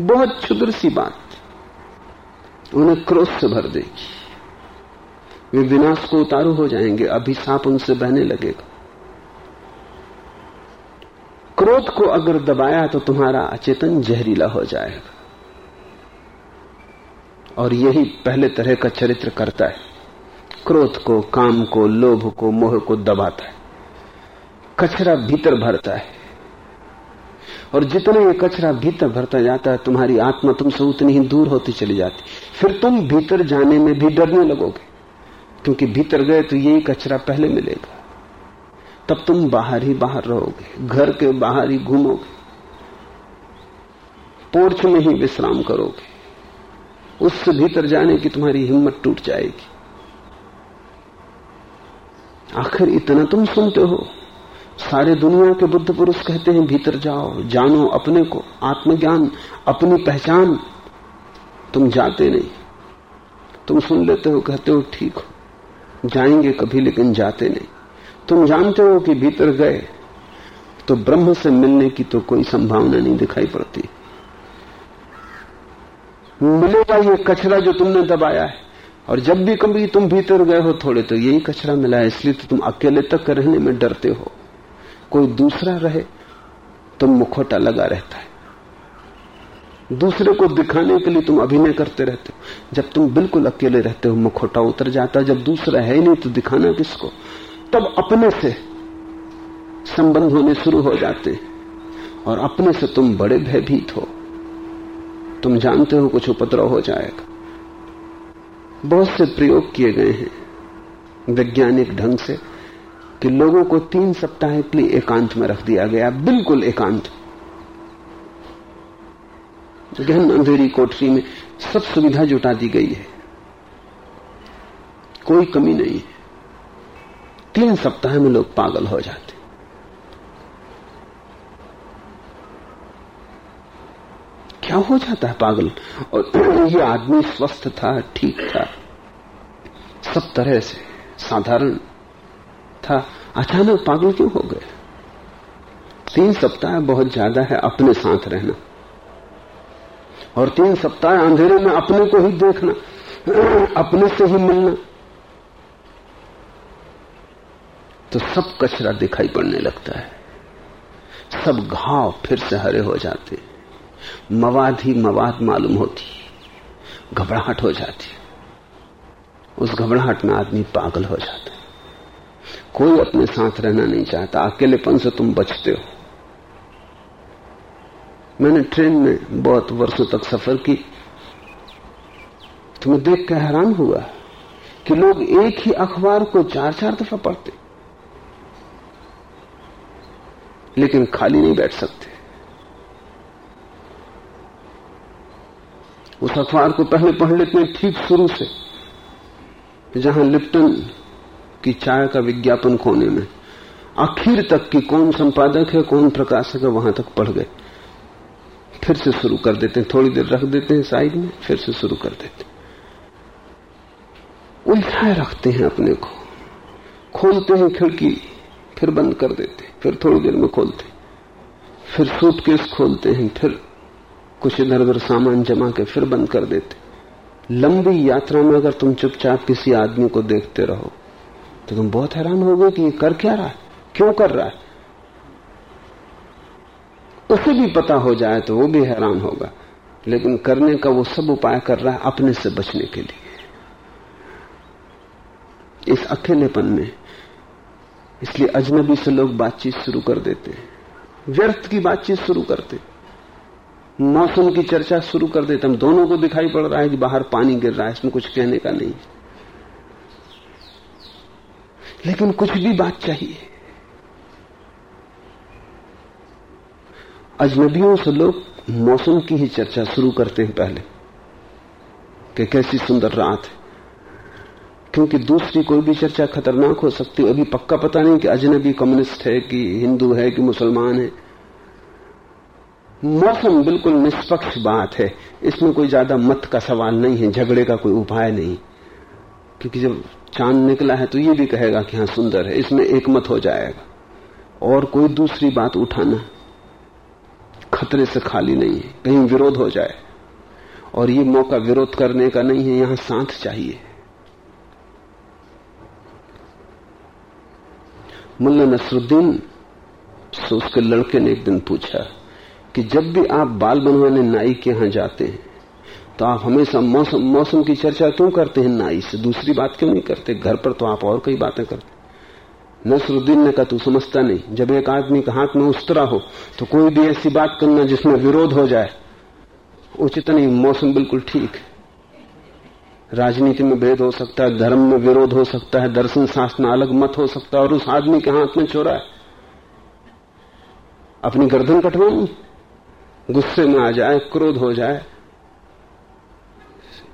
बहुत क्षुद्र सी बात। उन्हें क्रोध से भर देगी। वे विनाश को उतारू हो जाएँगे, अभी अभिशाप उनसे बहने लगेगा। क्रोध को अगर दबाया तो तुम्हारा अचेतन जहरीला हो जाएगा। और यही पहले तरह का चरित्र करता है। क्रोध को, काम को, लोभ को, मोह को दबाता है। कचरा भीतर भरता है। और जितना ये कचरा भीतर भरता जाता है, तुम्हारी आत्मा तुमसे उतनी ही दूर होती चली जाती। फिर तुम भीतर जाने में भी डरने लगोगे। क्योंकि भीतर गए तो यही कचरा पहले मिलेगा। तब तुम बाहर ही बाहर रहोगे, घर के बाहर ही घूमोगे। पोर्च में ही विश्राम करोगे। उससे भीतर जाने की तुम्हारी हिम्मत टूट जाएगी। आखिर इतना तुम सुनते हो? सारे दुनिया के बुद्ध पुरुष कहते हैं, भीतर जाओ, जानो अपने को, आत्मज्ञान, अपनी पहचान। तुम जाते नहीं। तुम सुन लेते हो, कहते हो, ठीक हो। जाएँगे कभी, लेकिन जाते नहीं। तुम जानते हो कि भीतर गए तो ब्रह्म से मिलने की तो कोई संभावना नहीं दिखाई पड़ती। मिलेगा ये कचरा जो तुमने दबाया है। और जब भी कभी तुम भीतर गए हो थोड़े तो यही कचरा मिला है, इसलिए तो तुम अकेले तक रहने में डरते हो। कोई दूसरा रहे तो मुखोटा लगा रहता है। दूसरे को दिखाने के लिए तुम अभिनय करते रहते हो। जब तुम बिल्कुल अकेले रहते हो, मुखोटा उतर जाता जब दूसरा है ही नहीं तो दिखाना किसको? तब अपने से संबंध होने शुरू हो जाते और अपने से तुम बड़े भयभीत हो। तुम जानते हो कुछ उपद्रव हो जाएगा। बहुत से प्रयोग किए गए हैं वैज्ञानिक ढंग से कि लोगों को तीन सप्ताह के लिए एकांत में रख दिया गया, बिल्कुल एकांत। गहन अंधेरी कोठरी में सब सुविधा जुटा दी गई है। कोई कमी नहीं है। तीन सप्ताह में लोग पागल हो जाते क्या हो जाता है पागल? और ये आदमी स्वस्थ था, ठीक था। सब तरह से साधारण था। अचानक पागल क्यों हो गए? तीन सप्ताह बहुत ज़्यादा है अपने साथ रहना। और तीन सप्ताह अंधेरे में अपने को ही देखना, अपने से ही मिलना। तो सब कचरा दिखाई पड़ने लगता है। सब घाव फिर से हरे हो जाते मवाद ही मवाद मालूम होती। घबराहट हो जाती। उस घबराहट में आदमी पागल हो जाता है। कोई अपने साथ रहना नहीं चाहता। अकेलेपन से तुम बचते हो। मैंने ट्रेन में बहुत वर्षों तक सफ़र की। तो मैं देख कर हैरान हुआ कि लोग एक ही अखबार को चार चार दफ़ा पढ़ते। लेकिन खाली नहीं बैठ सकते। उस अखबार को पहले पढ़ लेते हैं ठीक शुरू से। जहाँ लिप्टन की चाय का विज्ञापन खोने में, आखिर तक की कौन संपादक है, कौन प्रकाशक है, वहाँ तक पढ़ गए। फिर से शुरू कर देते हैं, थोड़ी देर रख देते हैं साइड में, फिर से शुरू कर देते उलझाए रखते हैं अपने को। खोलते हैं खिड़की, फिर बंद कर देते फिर थोड़ी देर में खोलते फिर सूटकेस खोलते हैं, फिर कुछ इधर उधर सामान जमा के फिर बंद कर देते। लंबी यात्रा में अगर तुम चुपचाप किसी आदमी को देखते रहो तो तुम बहुत हैरान हो कि ये कर क्या रहा है? क्यों कर रहा है? उसे भी पता हो जाए तो वो भी हैरान होगा। लेकिन करने का वो सब उपाय कर रहा है अपने से बचने के लिए। इस अकेलेपन में, इसलिए अजनबी से लोग बातचीत शुरू कर देते हैं। व्यर्थ की बातचीत शुरू करते मौसम की चर्चा शुरू कर देते हम दोनों को दिखाई पड़ रहा है कि बाहर पानी गिर रहा है, इसमें कुछ कहने का नहीं। लेकिन कुछ भी बात चाहिए। अजनबियों से लोग मौसम की ही चर्चा शुरू करते हैं पहले, कि कैसी सुंदर रात है। क्योंकि दूसरी कोई भी चर्चा खतरनाक हो सकती है, अभी पक्का पता नहीं कि अजनबी कम्युनिस्ट है कि हिंदू है कि मुसलमान है। मौसम बिल्कुल निष्पक्ष बात है। इसमें कोई ज़्यादा मत का सवाल नहीं है, झगड़े का कोई उपाय नहीं। क्योंकि जब चाँद निकला है तो ये भी कहेगा कि हाँ सुंदर है, इसमें एक मत हो जाएगा। और कोई दूसरी बात उठाना खतरे से खाली नहीं है, कहीं विरोध हो जाए। और ये मौका विरोध करने का नहीं है, यहाँ साथ चाहिए। मुल्ला नसरुद्दीन से उसके लड़के ने एक दिन पूछा कि जब भी आप बाल बनवाने नाई के यहाँ जाते हैं तो आप हमेशा मौसम मौसम की चर्चा क्यों करते हैं नाई से? दूसरी बात क्यों नहीं करते? घर पर तो आप और कई बातें करते नसरुद्दीन ने कहा, तू समझता नहीं। जब एक आदमी के हाथ में उस्तरा हो तो कोई भी ऐसी बात करना जिसमें विरोध हो जाए उचित नहीं मौसम बिल्कुल ठीक है। राजनीति में भेद हो सकता है, धर्म में विरोध हो सकता है, दर्शन शास्त्र में अलग मत हो सकता है, और उस आदमी के हाथ में चोरा है। अपनी गर्दन कटवानी गुस्से में आ जाए, क्रोध हो जाए,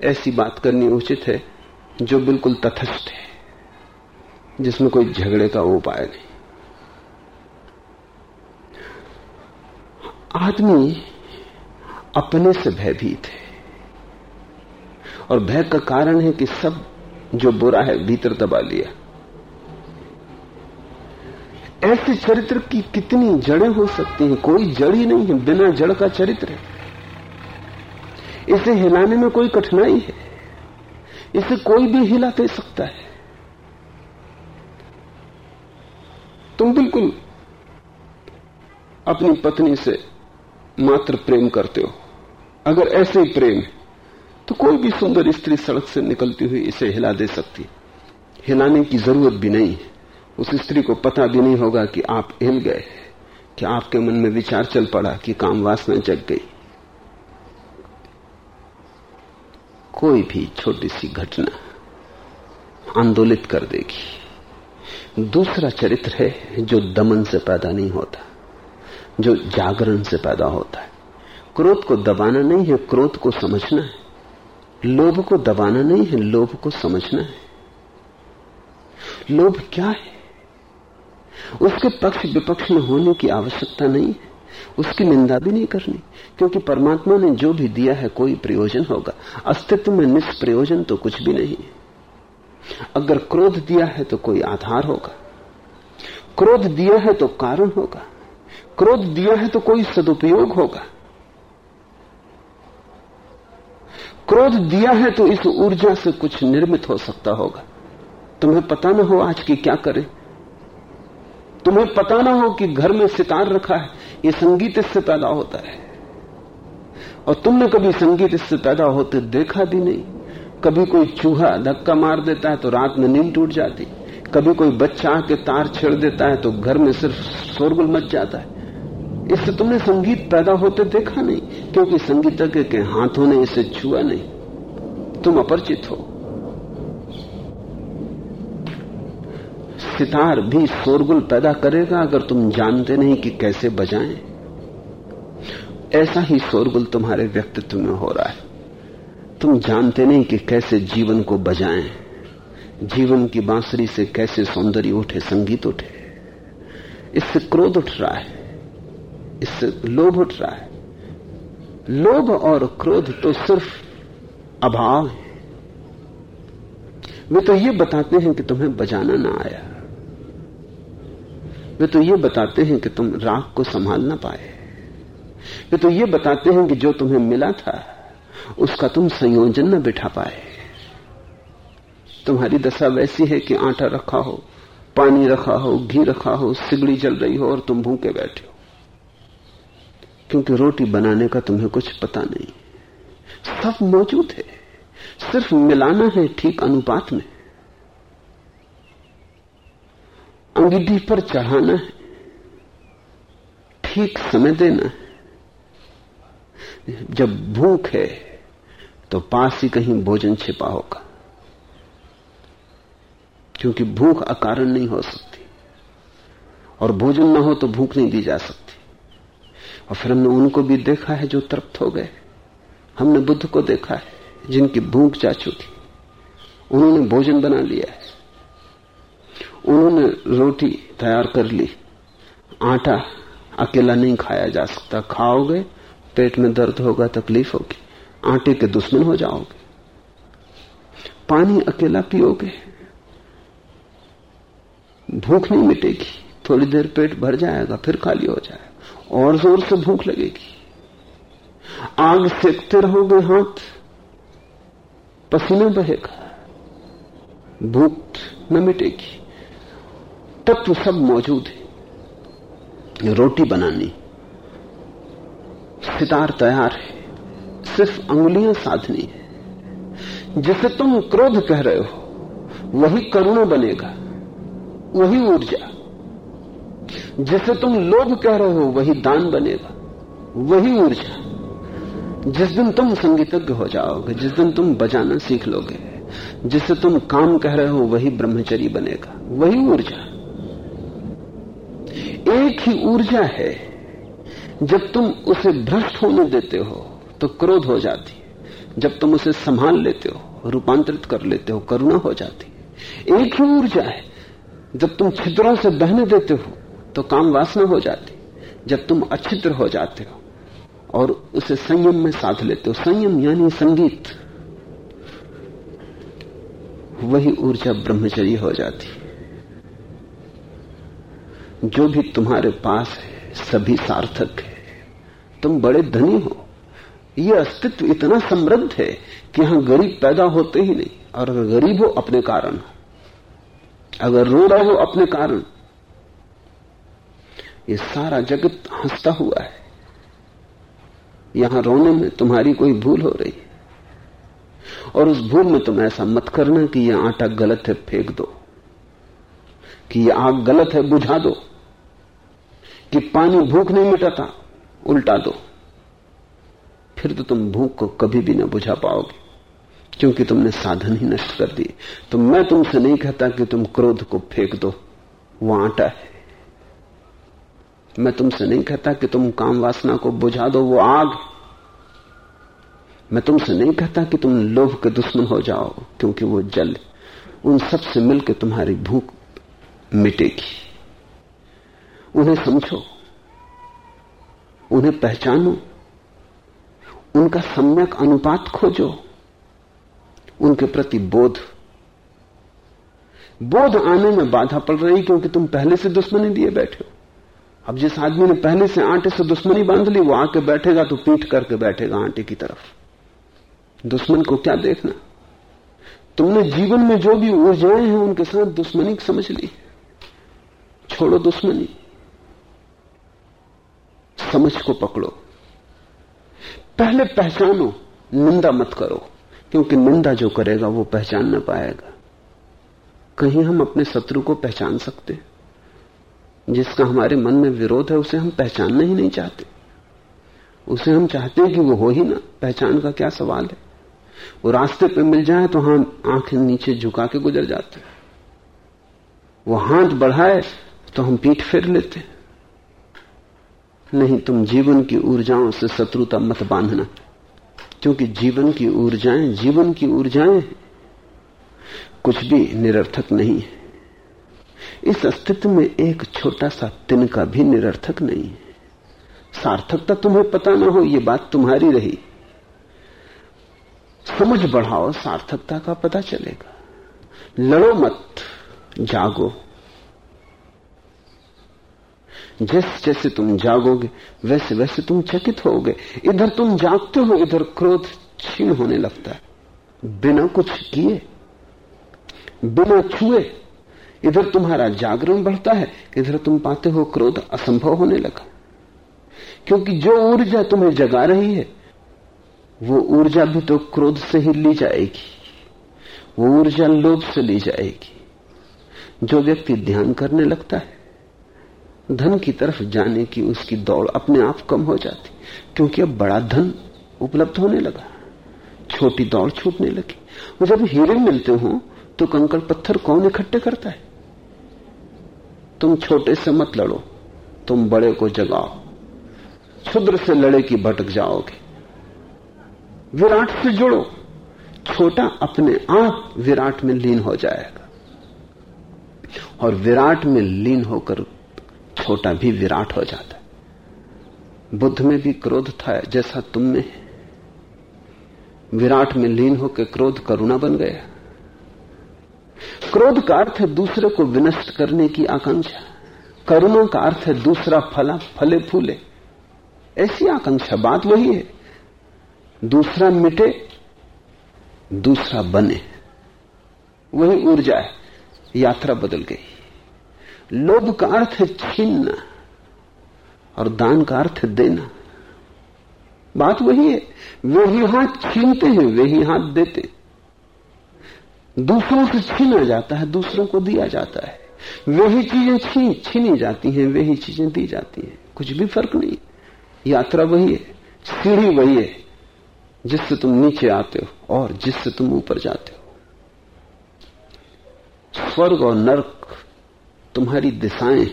ऐसी बात करनी उचित है जो बिल्कुल तथस्थ है, जिसमें कोई झगड़े का उपाय नहीं। आदमी अपने से भयभीत है, और भय का कारण है कि सब जो बुरा है, भीतर दबा लिया। ऐसे चरित्र की कितनी जड़ें हो सकती हैं? कोई जड़ ही नहीं है, बिना जड़ का चरित्र है। इसे हिलाने में कोई कठिनाई है। इसे कोई भी हिला दे सकता है। तुम बिल्कुल अपनी पत्नी से मात्र प्रेम करते हो। अगर ऐसे ही प्रेम तो कोई भी सुंदर स्त्री सड़क से निकलती हुई इसे हिला दे सकती हिलाने की ज़रूरत भी नहीं है। उस स्त्री को पता भी नहीं होगा कि आप हिल गए, कि आपके मन में विचार चल पड़ा कि काम वासना जग गई। कोई भी छोटी सी घटना आंदोलित कर देगी। दूसरा चरित्र है जो दमन से पैदा नहीं होता, जो जागरण से पैदा होता है। क्रोध को दबाना नहीं है, क्रोध को समझना है। लोभ को दबाना नहीं है, लोभ को समझना है। लोभ क्या है? उसके पक्ष विपक्ष में होने की आवश्यकता नहीं है उसकी निंदा भी नहीं करनी, क्योंकि परमात्मा ने जो भी दिया है कोई प्रयोजन होगा। अस्तित्व में निष्प्रयोजन तो कुछ भी नहीं अगर क्रोध दिया है तो कोई आधार होगा। क्रोध दिया है तो कारण होगा। क्रोध दिया है तो कोई सदुपयोग होगा। क्रोध दिया है तो इस ऊर्जा से कुछ निर्मित हो सकता होगा। तुम्हें पता ना हो आज की क्या करें? तुम्हें पता ना हो कि घर में सितार रखा है, ये संगीत इससे पैदा होता है। और तुमने कभी संगीत इससे पैदा होते देखा भी नहीं। कभी कोई चूहा धक्का मार देता है तो रात में नींद टूट जाती। कभी कोई बच्चा आके तार छेड़ देता है तो घर में सिर्फ़ शोरगुल मच जाता है। इससे तुमने संगीत पैदा होते देखा नहीं, क्योंकि संगीतज्ञ के हाथों ने इसे छुआ नहीं। तुम अपरिचित हो। सितार भी शोरगुल पैदा करेगा अगर तुम जानते नहीं कि कैसे बजाएँ। ऐसा ही शोरगुल तुम्हारे व्यक्तित्व में हो रहा है। तुम जानते नहीं कि कैसे जीवन को बजाएँ। जीवन की बांसुरी से कैसे सौंदर्य उठे, संगीत उठे। इससे क्रोध उठ रहा है। इससे लोभ उठ रहा है। लोभ और क्रोध तो सिर्फ़ अभाव है। वे तो ये बताते हैं कि तुम्हें बजाना ना आया। वे तो ये बताते हैं कि तुम राग को संभाल ना पाए। वे तो ये बताते हैं कि जो तुम्हें मिला था, उसका तुम संयोजन न बिठा पाए। तुम्हारी दशा वैसी है कि आटा रखा हो, पानी रखा हो, घी रखा हो, सिगड़ी जल रही हो और तुम भूखे बैठे हो। क्योंकि रोटी बनाने का तुम्हें कुछ पता नहीं। सब मौजूद है। सिर्फ़ मिलाना है ठीक अनुपात में। अंगीठी पर चढ़ाना है। ठीक समय देना है। जब भूख है तो पास ही कहीं भोजन छिपा होगा। क्योंकि भूख अकारण नहीं हो सकती। और भोजन ना हो तो भूख नहीं दी जा सकती। और फिर हमने उनको भी देखा है जो तृप्त हो गए। हमने बुद्ध को देखा है जिनकी भूख जा चुकी। उन्होंने भोजन बना लिया है। उन्होंने रोटी तैयार कर ली। आटा अकेला नहीं खाया जा सकता। खाओगे, पेट में दर्द होगा, तकलीफ़ होगी। आटे के दुश्मन हो जाओगे। पानी अकेला पियोगे। भूख नहीं मिटेगी। थोड़ी देर पेट भर जाएगा, फिर खाली हो जाएगा। और ज़ोर से भूख लगेगी। आग सेकते रहोगे हाथ। पसीना बहेगा। भूख न मिटेगी। तत्व सब मौजूद है। रोटी बनानी। सितार तैयार है। सिर्फ़ अंगुलियाँ साधनी है। जिसे तुम क्रोध कह रहे हो, वही करुणा बनेगा, वही ऊर्जा। जिसे तुम लोभ कह रहे हो, वही दान बनेगा, वही ऊर्जा। जिस दिन तुम संगीतज्ञ हो जाओगे, जिस दिन तुम बजाना सीख लोगे, जिसे तुम काम कह रहे हो, वही ब्रह्मचरी बनेगा, वही ऊर्जा। एक ही ऊर्जा है। जब तुम उसे भ्रष्ट होने देते हो तो क्रोध हो जाती जब तुम उसे संभाल लेते हो, रूपांतरित कर लेते हो, करुणा हो जाती एक ही ऊर्जा है। जब तुम छिद्रों से बहने देते हो तो काम वासना हो जाती जब तुम अच्छित्र हो जाते हो, और उसे संयम में साध लेते हो, संयम यानी संगीत, वही ऊर्जा ब्रह्मचर्य हो जाती जो भी तुम्हारे पास है, सभी सार्थक है। तुम बड़े धनी हो। यह अस्तित्व इतना समृद्ध है कि यहाँ गरीब पैदा होते ही नहीं, और अगर गरीब हो, अपने कारण हो। अगर रो रहे हो, अपने कारण। ये सारा जगत हंसता हुआ है। यहाँ रोने में तुम्हारी कोई भूल हो रही है। और उस भूल में तुम ऐसा मत करना कि यह आटा गलत है, फेंक दो। कि यह आग गलत है, बुझा दो। कि पानी भूख नहीं मिटाता, उल्टा दो। फिर तो तुम भूख को कभी भी ना बुझा पाओगे, क्योंकि तुमने साधन ही नष्ट कर दिए। तो मैं तुमसे नहीं कहता कि तुम क्रोध को फेंक दो, वो आटा है। मैं तुमसे नहीं कहता कि तुम काम वासना को बुझा दो, वो आग मैं तुमसे नहीं कहता कि तुम लोभ के दुश्मन हो जाओ, क्योंकि वो जल उन सबसे मिलकर तुम्हारी भूख मिटेगी। उन्हें समझो, उन्हें पहचानो, उनका सम्यक अनुपात खोजो, उनके प्रति बोध। बोध आने में बाधा पड़ रही क्योंकि तुम पहले से दुश्मनी दिए बैठे हो। अब जिस आदमी ने पहले से आटे से दुश्मनी बाँध ली, वो आके बैठेगा तो पीठ करके बैठेगा आटे की तरफ़। दुश्मन को क्या देखना? तुमने जीवन में जो भी ऊर्जाएँ हैं, उनके साथ दुश्मनी समझ ली। छोड़ो दुश्मनी। समझ को पकड़ो। पहले पहचानो, निंदा मत करो, क्योंकि निंदा जो करेगा वो पहचान न पाएगा। कहीं हम अपने शत्रु को पहचान सकते जिसका हमारे मन में विरोध है, उसे हम पहचानना ही नहीं चाहते। उसे हम चाहते हैं कि वो हो ही ना। पहचान का क्या सवाल है? वो रास्ते पे मिल जाए तो हम आँखें नीचे झुका के गुजर जाते हैं। वो हाथ बढ़ाए तो हम पीठ फेर लेते नहीं, तुम जीवन की ऊर्जाओं से शत्रुता मत बांधना। क्योंकि जीवन की ऊर्जाएँ, जीवन की ऊर्जाएँ कुछ भी निरर्थक नहीं है। इस अस्तित्व में एक छोटा सा तिनका भी निरर्थक नहीं है। सार्थकता तुम्हें पता ना हो, ये बात तुम्हारी रही। समझ बढ़ाओ, सार्थकता का पता चलेगा। लड़ो मत, जागो। जैसे जैसे तुम जागोगे वैसे वैसे तुम चकित होगे। इधर तुम जागते हो, इधर क्रोध छीन होने लगता है। बिना कुछ किए, बिना छुए, इधर तुम्हारा जागरण बढ़ता है, इधर तुम पाते हो क्रोध असंभव होने लगा। क्योंकि जो ऊर्जा तुम्हें जगा रही है, वो ऊर्जा भी तो क्रोध से ही ली जाएगी। वो ऊर्जा लोभ से ली जाएगी। जो व्यक्ति ध्यान करने लगता है धन की तरफ़ जाने की उसकी दौड़ अपने आप कम हो जाती, क्योंकि अब बड़ा धन उपलब्ध होने लगा। छोटी दौड़ छूटने लगी। वो जब हीरे मिलते हो तो कंकड़ पत्थर कौन इकट्ठे करता है? तुम छोटे से मत लड़ो, तुम बड़े को जगाओ। क्षुद्र से लड़े की भटक जाओगे। विराट से जुड़ो। छोटा अपने आप विराट में लीन हो जाएगा। और विराट में लीन होकर छोटा भी विराट हो जाता है। बुद्ध में भी क्रोध था, जैसा तुम में विराट में लीन होकर क्रोध करुणा बन गया। क्रोध का अर्थ है दूसरे को विनष्ट करने की आकांक्षा। करुणा का अर्थ है दूसरा फला, फले फूले। ऐसी आकांक्षा, बात वही है। दूसरा मिटे, दूसरा बने। वही ऊर्जा है, यात्रा बदल गई। लोभ का अर्थ है छीनना और दान का अर्थ है देना। बात वही है, वे ही हाथ छीनते हैं, वे ही हाथ देते दूसरों से छीना जाता है, दूसरों को दिया जाता है। वही चीज़ें छीन, छीनी जाती हैं, वे ही चीज़ें दी जाती हैं। कुछ भी फ़र्क नहीं। यात्रा वही है, सीढ़ी वही है, जिससे तुम नीचे आते हो और जिससे तुम ऊपर जाते हो। स्वर्ग और नरक तुम्हारी दिशाएँ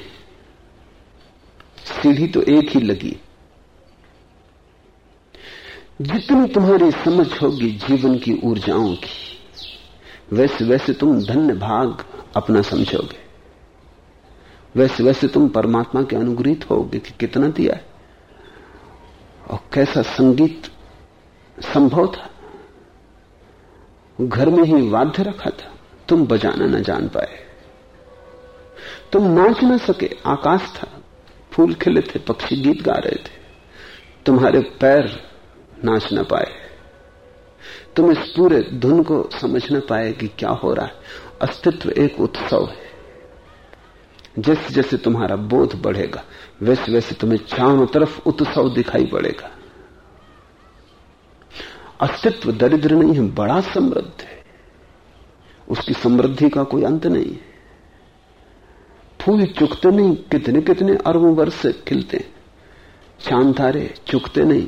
सीढ़ी तो एक ही लगी। जितनी तुम्हारी समझ होगी जीवन की ऊर्जाओं की वैसे वैसे तुम धन्य भाग अपना समझोगे। वैसे वैसे तुम परमात्मा के अनुग्रहित होगे कि कितना दिया है। और कैसा संगीत संभव था। घर में ही वाद्य रखा था, तुम बजाना न जान पाए। तुम नाच न सके, आकाश था, फूल खिले थे, पक्षी गीत गा रहे थे। तुम्हारे पैर नाच न पाए। तुम इस पूरे धुन को समझ न पाए कि क्या हो रहा है। अस्तित्व एक उत्सव है। जैसे जैसे तुम्हारा बोध बढ़ेगा, वैसे वैसे तुम्हें चारों तरफ़ उत्सव दिखाई पड़ेगा। अस्तित्व दरिद्र नहीं है, बड़ा समृद्ध है। उसकी समृद्धि का कोई अंत नहीं है। फूल चुकते नहीं, कितने कितने अरबों वर्ष से खिलते चाँद तारे चुकते नहीं,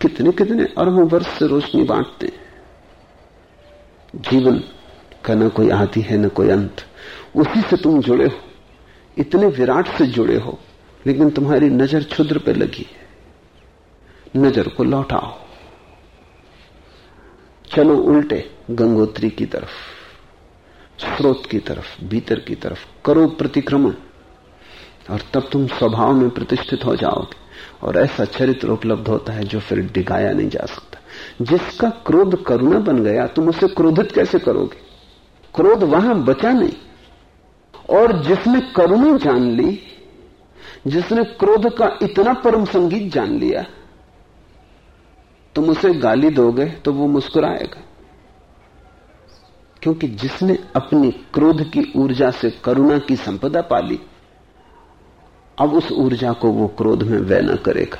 कितने कितने अरबों वर्ष से रोशनी बांटते जीवन का न कोई आदि है, न कोई अंत। उसी से तुम जुड़े हो। इतने विराट से जुड़े हो, लेकिन तुम्हारी नज़र क्षुद्र पे लगी है। नज़र को लौटाओ। चलो उल्टे गंगोत्री की तरफ़। स्रोत की तरफ़, भीतर की तरफ़ करो प्रतिक्रमण। और तब तुम स्वभाव में प्रतिष्ठित हो जाओगे। और ऐसा चरित्र उपलब्ध होता है जो फिर डिगाया नहीं जा सकता। जिसका क्रोध करुणा बन गया, तुम उसे क्रोधित कैसे करोगे? क्रोध वहाँ बचा नहीं। और जिसने करुणा जान ली, जिसने क्रोध का इतना परम संगीत जान लिया, तुम उसे गाली दोगे तो वो मुस्कुराएगा। क्योंकि जिसने अपनी क्रोध की ऊर्जा से करुणा की संपदा पाली, अब उस ऊर्जा को वो क्रोध में व्यय न करेगा।